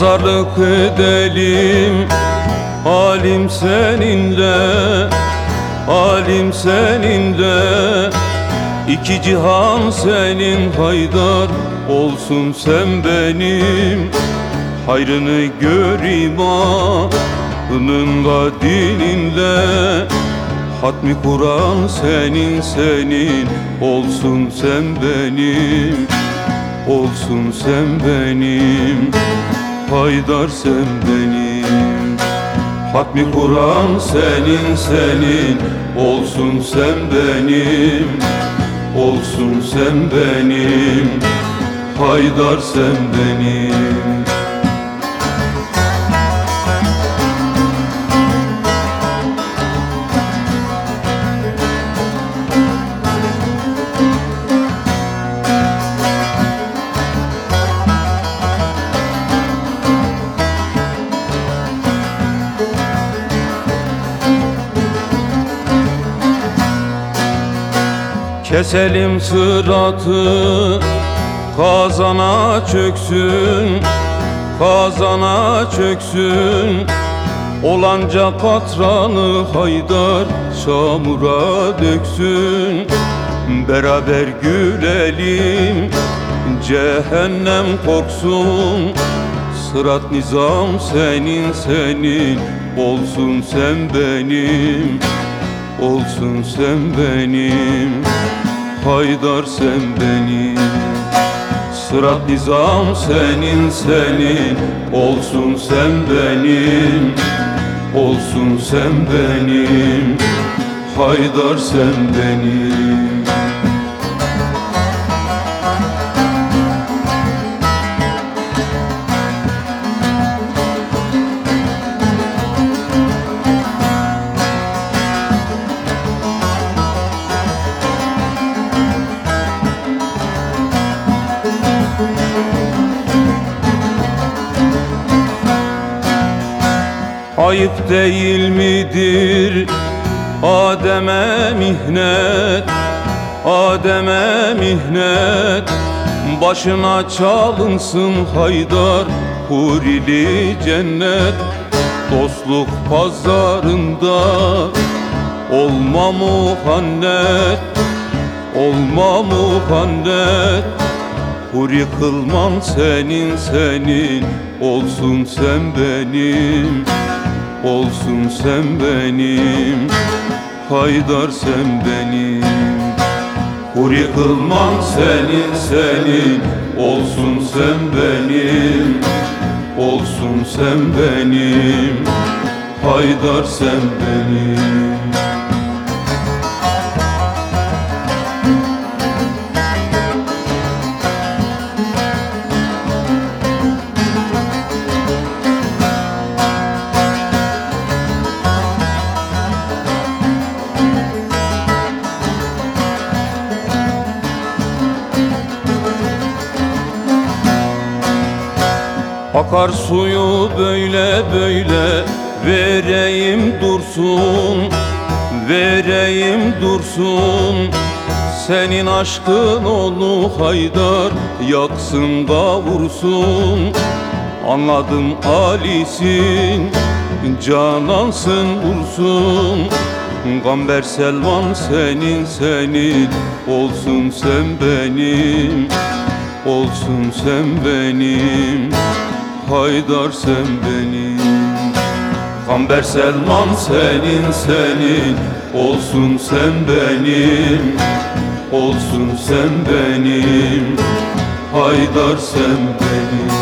Pazarlık edelim. Halim seninle Halim seninle İki cihan senin haydar Olsun sen benim. Hayrını göreyim Anınla dininle Hatmi Kur'an senin senin Olsun sen benim. Olsun sen benim Haydar sen benim. Hatmi Kur'an senin senin. Olsun sen benim. Olsun sen benim. Haydar sen benim Keselim sıratı Kazana çöksün Kazana çöksün. Olanca katranı haydar Çamura döksün. Beraber gülelim Cehennem korksun. Sırat nizam senin senin Olsun sen benim Olsun sen benim Haydar sen benim. Sırat nizam senin senin. Olsun sen benim Olsun sen benim. Haydar sen benim Ayıp değil midir? Adem'e mihnet Adem'e mihnet. Başına çalınsın haydar Hurili cennet. Dostluk pazarında Olma muhannet Olma muhannet Huri kılmam senin senin Olsun sen benim Olsun sen benim Haydar sen benim. Huri kılmam senin senin. Olsun sen benim Olsun sen benim. Haydar sen benim Akar suyu böyle böyle vereyim dursun Vereyim dursun. Senin aşkın onu haydar yaksın kavursun Anladım Ali'sin canansın vursun Gamber Selman senin senin olsun sen benim Olsun sen benim Haydar sen benim. Kamber Selman senin senin. Olsun sen benim. Olsun sen benim. Haydar sen benim